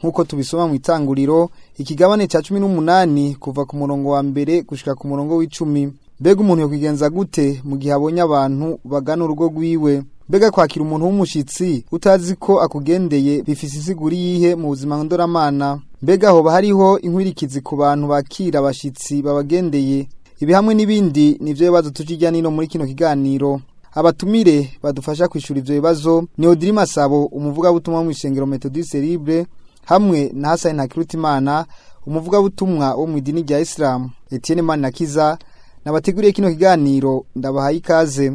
nk'uko tubisoma mu itanguriro ikigabane cya cumi n'umunani kuva ku murongo wa mbere gushyira ku murongo w'icumi Bega umuntu yakwigenza gute mu gihe abonye abantu bagana urugo rwiwe bega kwakira umuntu w'umushyitsi utazi ko akugendeye bifise insiguro iyihe mu buzima ndoramana mbega hoba hariho inkwirikizi ku bantu bakira abashyitsi babagendeye ibi hamwe n'ibindi nibyo bibazo tujya nino muri kino kiganiro abatumire badufasha kwishyura ibyo bibazo ni Masabo umuvugabutumwa wo mu isengero metodiste libre hamwe na hasani Kirutimana, umuvugabutumwa wo mu idini rya isilamu etienne manirakiza nabateguriye kino kiganiro ndabahaye ikaze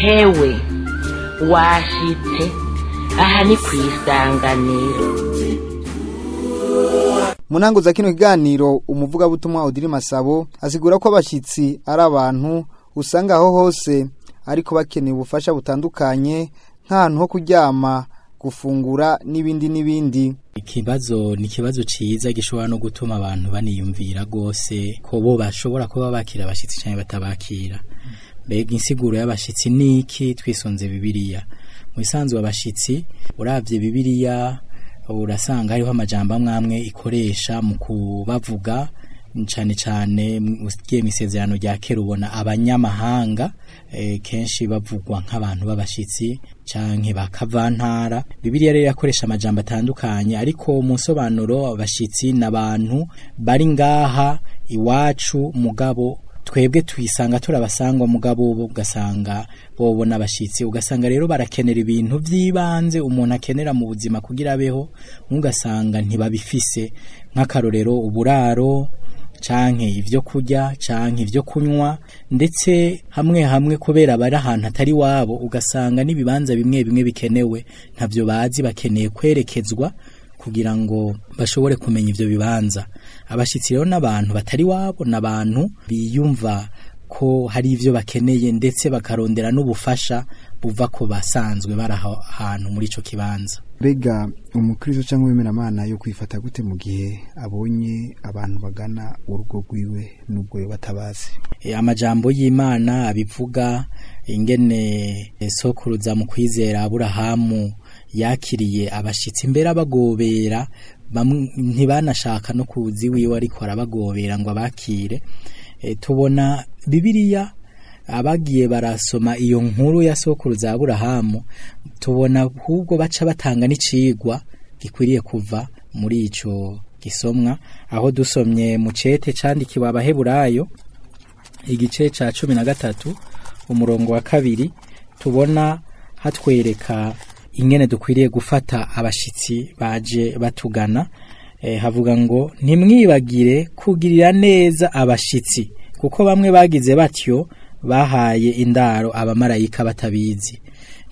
hewe washitse aha ni ku isanganiro za kino kiganiro umuvugabutumwa Odiri masabo asigura ko abashyitsi ari abantu usanga aho hose ariko bakeneye ubufasha butandukanye nk'ahantu ho kuryama gufungura n'ibindi n'ibindi ikibazo ni ikibazo ciza gishobora no gutuma abantu baniyumvira gose ko bo bashobora kuba bakira abashitsi cyane batabakira mbega insiguro y'abashitsi niki twisonze bibiliya mu isanzwe abashitsi uravye bibiliya urasanga hariho amajambo amwe ikoresha mu kubavuga cyane cyane ugiye mu rya kera ubona abanyamahanga eh, kenshi bavugwa nk'abantu b'abashyitsi cyangwa bakavantara bibiriya rero yakoresha amajambo atandukanye ariko mu nsobanuro abashyitsi ni bari ngaha iwacu mugabo twebwe tuyisanga turabasangwa mugabo ugasanga bobo n'abashyitsi ugasanga rero barakenera ibintu by'ibanze umuntu akenera mu buzima kugira abeho ugasanga ntibabifise nk'akarorero uburaro canke ivyo kurya canke ivyo kunywa ndetse hamwe hamwe kubera bari ahantu atari wabo ugasanga n'ibibanza bimwe bimwe bikenewe ntavyo bazi bakeneye kwerekezwa kugira ngo bashobore kumenya ivyo bibanza abashitsi rero n'abantu batari wabo n'abantu biyumva ko hari ivyo bakeneye ndetse bakarondera n'ubufasha buva ko basanzwe bari ahantu muri ico kibanza rega umukristo cyangwa uwemeramana yo kwifata gute mu gihe abonye abantu bagana urugo rwiwe n'ubwo batabazi eh, amajambo y'imana abivuga ingene sokuruza mu kwizera aburahamu yakiriye abashyitsi mbere abagobera ntibanashaka no kuzi wiwe ariko arabagobera ngo abakire eh, tubona bibiriya abagiye barasoma iyo nkuru ya sokuruza aburahamu tubona ahubwo baca batanga n'icigwa gikwiriye kuva muri icyo gisomwa aho dusomye mu cete candikiwe abaheburayo igice ca cumi na gatatu umurongo wa kabiri tubona hatwereka ingene dukwiriye gufata abashitsi baje batugana eh, havuga ngo ntimwibagire kugirira neza abashitsi kuko bamwe bagize batyo bahaye indaro abamarayika batabizi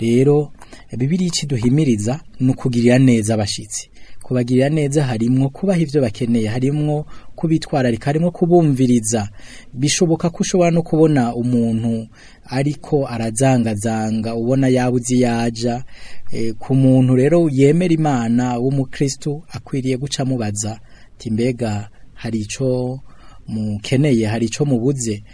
rero bibiri ikiduhimiriza ni ukugirira neza abashyitsi kubagirira neza harimwo kubaha ibyo bakeneye harimwo kubitwararika harimwo kubumviriza bishoboka ko ushobora no kubona umuntu ariko arazangazanga ubona yabuze iyo yaja e, ku muntu rero yemera imana w'umukristu akwiriye guca amubaza ati mbega hari icyo mukeneye hari icyo mubuze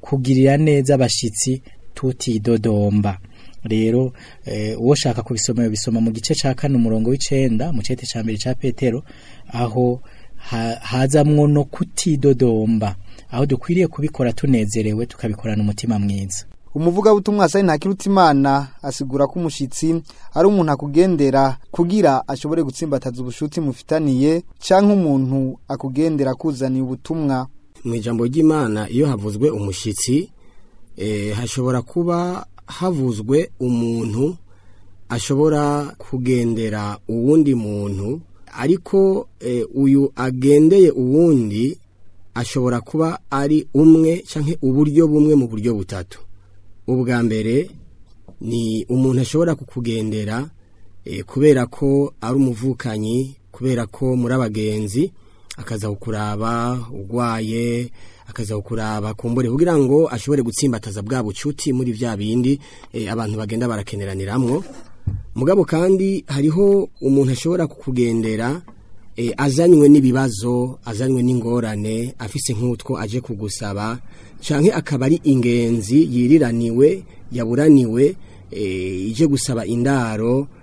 kugirira neza abashyitsi tutidodomba rero eh, uwo shaka kubisoma bisoma mu gice cya kane umurongo w'icenda mu cete cya mbere cya petero aho hazamwo no kutidodomba aho dukwiriye kubikora tunezerewe tukabikorana umutima mwiza umuvugabutumwa sayi ntakirutimana asigura ko umushyitsi ari umuntu akugendera kugira ashobore gutsimbataza ubushuti mufitaniye cyangwa umuntu akugendera kuzaniye ubutumwa mu ijambo ry'imana iyo havuzwe umushyitsi eh, hashobora kuba havuzwe umuntu ashobora kugendera uwundi muntu ariko e, uyu agendeye uwundi ashobora kuba ari umwe cyangwa uburyo bumwe mu buryo butatu ubwa mbere ni umuntu ashobora kukugendera e, kubera ko ari umuvukanyi kubera ko muri abagenzi akaza kukuraba urwaye akaza kukuraba kumbure kugira ngo ashobore gutsimbataza bwa bucuti muri bya bindi eh, abantu bagenda barakeneraneramwo mugabo kandi hariho umuntu ashobora kukugendera eh, azanywe n'ibibazo azanywe n'ingorane afise nk'utwo aje kugusaba cyane akaba ari ingenzi yiriraniwe yaburaniwe eh, ije gusaba indaro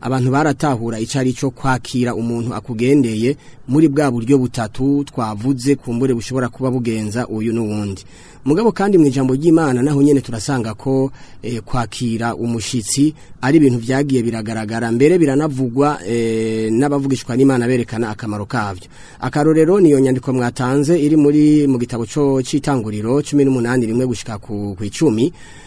abantu baratahura icyo ari cyo kwakira umuntu akugendeye muri bwa buryo butatu twavuze kumbure bushobora kuba bugenza uyu n'uwundi mugabo kandi mu ijambo ry'Imana naho nyene turasanga ko eh, kwakira umushitsi ari ibintu byagiye biragaragara mbere biranavugwa eh, n'abavugishwa n'Imana berekana akamaro kavyo akarorero niyo nyandiko mwatanze iri muri mu gitabo cyo citanguriro 18 rimwe gushika ku icumi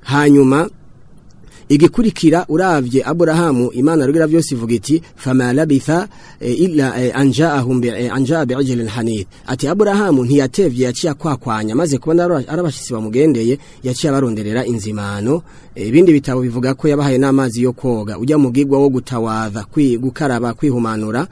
hanyuma igikurikira uravye Aburahamu Imana rugira byose ivuga iti fama labitha e, illa e, anja ahumbi e, anja bi'ijlin hanid ati Aburahamu ntiyatevye yaciye kwakwanya maze kubona arabashitsi bamugendeye yaciye abaronderera inzimano e, ibindi bitabo bivuga ko yabahaye n'amazi yo koga ujya mugigwa wo gutawaza gukaraba kwihumanura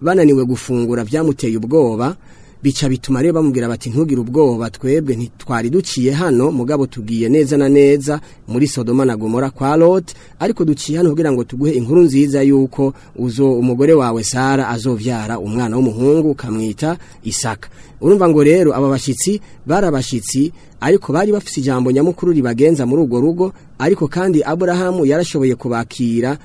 bananiwe gufungura byamuteye ubwoba bica bituma rero bamubwira bati ntugire ubwoba twebwe ntitwari duciye hano mugabo tugiye neza na neza muri sodoma na gomora kwa lot ariko duciye hano kugira ngo tuguhe inkuru nziza y'uko uzo umugore wawe sara azobyara umwana w'umuhungu ukamwita isaka urumva ngo rero aba bashyitsi barabashitsi ariko bari bafite ijambo nyamukuru ribagenza muri urwo rugo ariko kandi aburahamu yarashoboye kubakira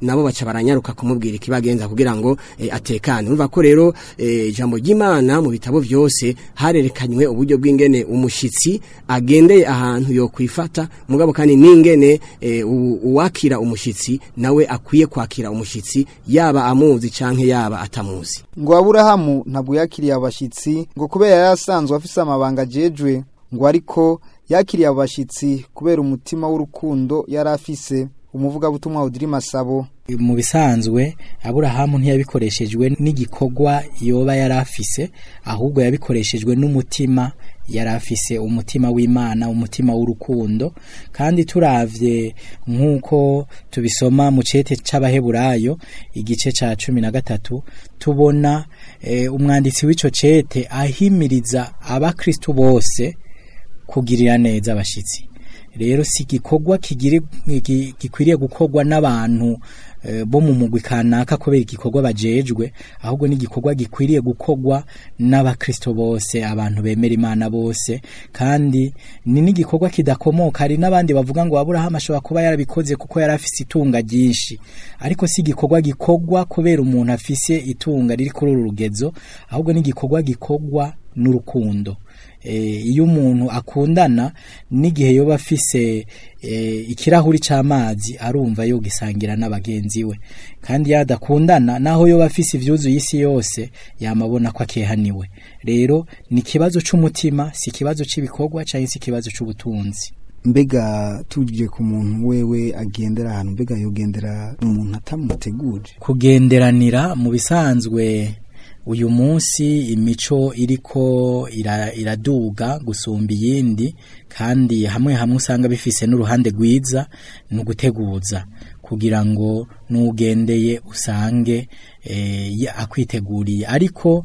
nabo baca baranyaruka kumubwira ikibagenza kugira ngo eh, atekane urumva ko rero ijambo ry'imana mu bitabo byose harerekanywe uburyo bw'ingene umushyitsi agendeye ahantu yo kwifata mugabo kandi n'ingene uwakira umushyitsi nawe akwiye kwakira umushyitsi abashitsi yaba amuzi canke yaba atamuzi ngo aburahamu ntabwo yakiriye abashitsi ngo kubera yasanzwe afise amabanga jejwe ngo ariko yakiriye abashitsi kubera umutima w'urukundo yari afise umuvugabutumwa udiri masabo mu bisanzwe aburahamu ntiyabikoreshejwe n'igikorwa yoba yari afise ahubwo yabikoreshejwe n'umutima yari afise umutima w'imana umutima w'urukundo kandi turavye nk'uko tubisoma mu cete c'abaheburayo igice ca cumi na gatatu tubona e, umwanditsi w'ico cete ahimiriza abakristu bose kugirira neza abashitsi rero si igikorwa gikwiriye gukogwa n'abantu Eh, bo mu mugwi kanaka kubera igikorwa bajejwe ahubwo n'igikorwa gikwiriye gukogwa n'abakristo bose abantu bemera imana bose kandi ni n'igikorwa kidakomoka hari n'abandi bavuga ngo aburahamu ashobora kuba yarabikoze kuko yari afise itunga ryinshi ariko si igikorwa gikogwa kubera umuntu afise itunga riri kuri uru rugezo ahubwo n'igikorwa gikogwa n'urukundo Eh, iyo umuntu akundana n'igihe yoba afise eh, ikirahuri cy'amazi arumva yogisangira n'abagenzi we kandi yadakundana naho yoba afise ibyuzuye isi yose yamabona ko akehaniwe rero ni ikibazo cy'umutima si ikibazo cy'ibikorwa cyangwa se ikibazo cy'ubutunzi mbega tugiye ku muntu wewe agendera ahantu mbega yogendera ni umuntu atamuteguje kugenderanira mu bisanzwe uyu munsi imico iriko iraduga gusumba iyindi kandi hamwe hamwe usanga bifise n'uruhande rwiza ni uguteguza kugira ngo n'ugendeye usange Eh, akwiteguriye ariko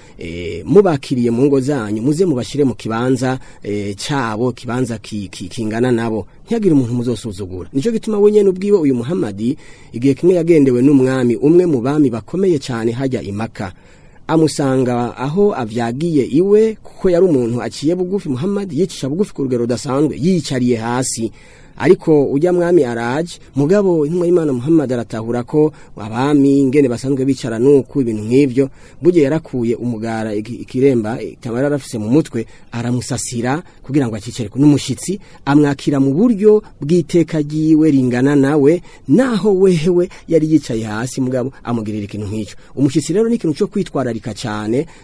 e, eh, mubakiriye mu ngo zanyu muze mubashire mu kibanza e, cabo kibanza kingana ki, ki nabo ntiyagire umuntu muzosuzugura nico gituma we nyene ubwiwe uyu Muhammad igihe kimwe yagendewe n'umwami umwe mu bami bakomeye cyane hajya imaka amusanga aho avyagiye iwe kuko yari umuntu aciye bugufi Muhammad yicisha bugufi ku rugero rudasanzwe yicariye hasi ariko ujya mwami araje mugabo y'Imana muhammad aratahura ko abami ingene basanzwe bicara nuko ibintu nk'ibyo burya yarakuye umugara ikiremba ikaba yarafise mu mutwe aramusasira kugira ngo akicere n'umushyitsi amwakira mu buryo bw'iteka ryiwe ringana nawe naho wewe yari yicaye hasi mugabo amugirira ikintu nk'icyo Umushitsi rero ni ikintu cyo kwitwararika cyane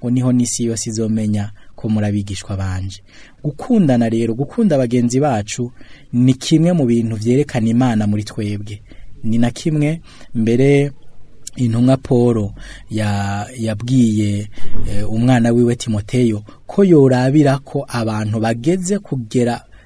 ngo niho n'isi yose izomenya ko muri abigishwa banje gukundana rero gukunda bagenzi bacu ni kimwe mu bintu byerekana imana muri twebwe ni na kimwe mbere intumwa paul yabwiye eh, umwana wiwe timoteyo ko yorabira ko abantu bageze kugera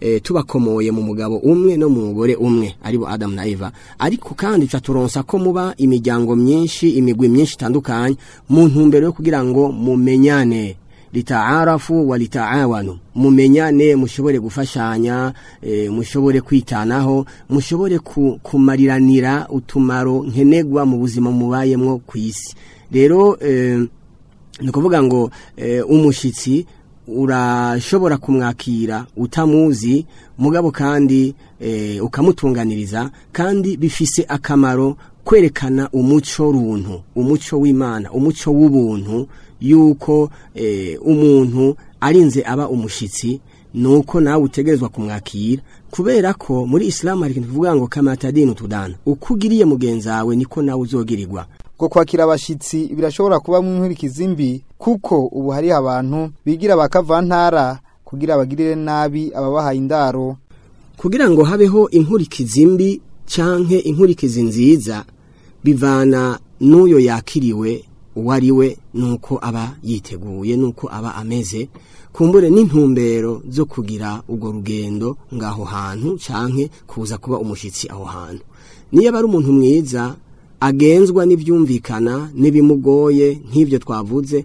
e, tubakomoye mu mugabo umwe no mu mugore umwe aribo bo Adam na Eva ariko kandi caturonsa ko muba imiryango myinshi imigwi myinshi itandukanye mu ntumbero yo kugira ngo mumenyane litaarafu walita'awanu mumenyane mushobore gufashanya e, mushobore kwitanaho mushobore kumariranira utumaro nkenegwa mu buzima mubayemo ku isi rero e, nukuvuga ngo e, umushitsi urashobora kumwakira utamuzi mugabo kandi e, ukamutunganiriza kandi bifise akamaro kwerekana umuco runtu umuco w'Imana umuco w'ubuntu yuko eh, umuntu arinze aba umushyitsi nuko nawe utegerezwa kumwakira kubera ko muri isilamu hari ikintu tuvuga ngo kamatadini tudana ukugiriye mugenzawe niko nawe uzogirirwa ngo kwakira abashyitsi birashobora kuba mu nkurikizi mbi kuko ubu hari abantu bigira bakavantara kugira bagirire nabi ababahaye indaro kugira ngo habeho inkurikizi mbi canke inkurikizi nziza bivana n'uyo yakiriwe uwo ari we nuko aba yiteguye nuko aba ameze kumbure n'intumbero zo kugira urwo rugendo ngaho hantu canke kuza kuba umushyitsi aho hantu niyo ari umuntu mwiza agenzwa n'ibyumvikana n'ibimugoye nk'ibyo twavuze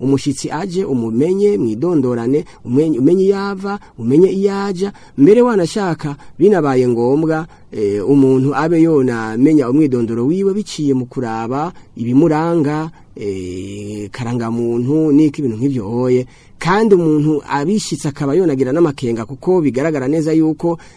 umushyitsi aje umumenye mwidondorane umenye iyo ava umenye iyo ajya mbere wanashaka binabaye ngombwa eh, umuntu abe yonamenya umwidondoro wiwe biciye mu kuraba ibimuranga eh, karangamuntu niko ibintu nk'ibyo hoye kandi umuntu abishyitse akaba yonagira n'amakenga kuko bigaragara neza yuko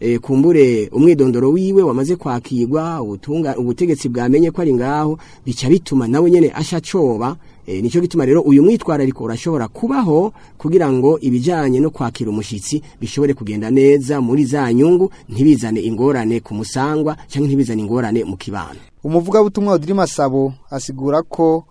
eh, kumbure umwidondoro wiwe wamaze kwakirwa ubutegetsi bwamenye ko ari ngaho bica bituma nawe nyine ashacoba eh, nicyo gituma rero uyu mwitwarariko urashobora kubaho kugira ngo ibijyanye no kwakira umushyitsi bishobore kugenda neza muri za nyungu ntibizane ingorane ku musangwa cyangwa ntibizane ingorane mu kibano umuvugabutumwa wa diri Masabo asigura ko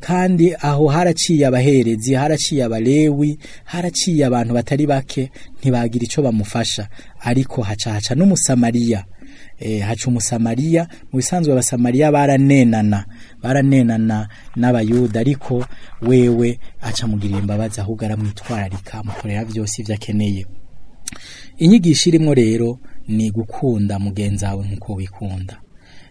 kandi aho haraciye abaherezi haraciye abalewi haraciye abantu batari bake ntibagira icyo bamufasha ariko hacaca n'umusamariya Eh, haca umusamariya mu bisanzwe abasamariya baranenana baranenana n'abayuda ariko wewe aca mugirira imbabazi ahubwo aramwitwararika amukorera byose ibyo akeneye inyigisho irimo rero ni gukunda mugenzi wawe nk'uko wikunda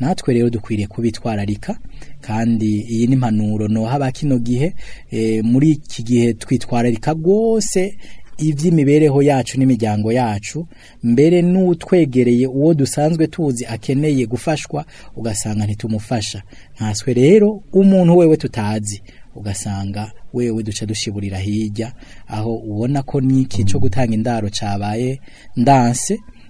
natwe rero dukwiriye kubitwararika kandi iyi ni impanuro noha bakino kino gihe eh, muri iki gihe twitwararika rwose iby'imibereho yacu n'imiryango yacu mbere n'utwegereye uwo dusanzwe tuzi akeneye gufashwa ugasanga ntitumufasha nkanswe rero umuntu wewe tutazi ugasanga wewe duca dushiburira hirya aho ubona ko n'iki cyo gutanga indaro cyabaye ndanse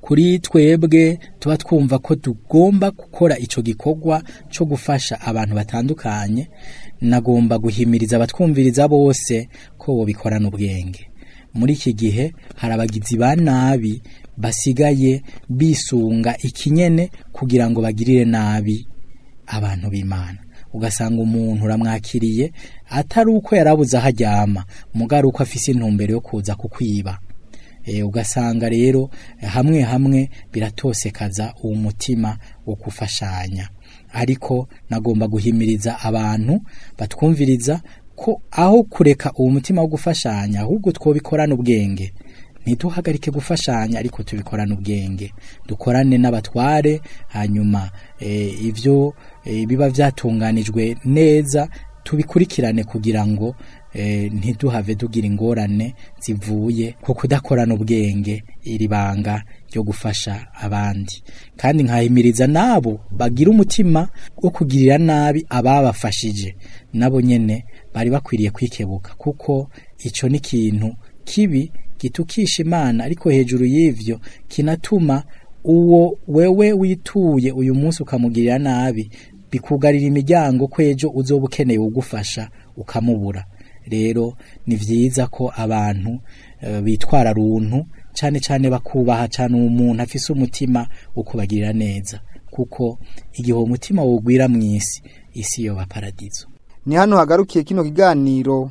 kuri twebwe tuba twumva ko tugomba gukora icyo gikorwa cyo gufasha abantu batandukanye nagomba guhimiriza abatwumviriza bose ko bo bikorana ubwenge muri iki gihe hari abagizi ba nabi basigaye bisunga ikinyene kugira ngo bagirire nabi abantu b'imana ugasanga umuntu uramwakiriye atari uko yarabuze aho aryama mugari uko afise intumbero yo kuza kukwiba eh, ugasanga rero hamwe hamwe biratosekaza uwo mutima wo gufashanya ariko nagomba guhimiriza abantu batwumviriza ko aho kureka uwo mutima wo gufashanya ahubwo twobikorana ubwenge ntiduhagarike gufashanya ariko tubikorana ubwenge dukorane n'abatware hanyuma eh, ibyo eh, biba byatunganijwe neza tubikurikirane kugira ngo Eh, ntiduhave tugira ingorane zivuye ku kudakorana ubwenge iri banga ryo gufasha abandi kandi nkahimiriza n'abo bagira umutima wo kugirira nabi ababafashije nabo nyine bari bakwiriye kwikebuka kuko icyo ni kintu kibi gitukisha imana ariko hejuru y’ivyo kinatuma uwo wewe wituye uyu munsi ukamugirira nabi bikugarira imiryango ko ejo uzoba ukeneye ugufasha ukamubura rero ni byiza ko abantu eh, bitwara runtu cyane cyane bakubaha cyane umuntu afise umutima wo neza kuko igihe umutima wugwira mu isi isi yoba paradizo ni hano hagarukiye kino kiganiro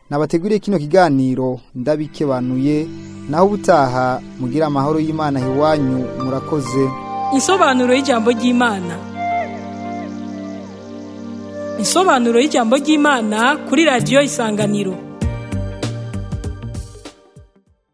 nabateguriye kino kiganiro ndabikebanuye naho ubutaha mugira amahoro y'Imana hiwanyu murakoze Isobanuro y'ijambo ry'Imana Isobanuro y'ijambo ry'Imana kuri radio Isanganiro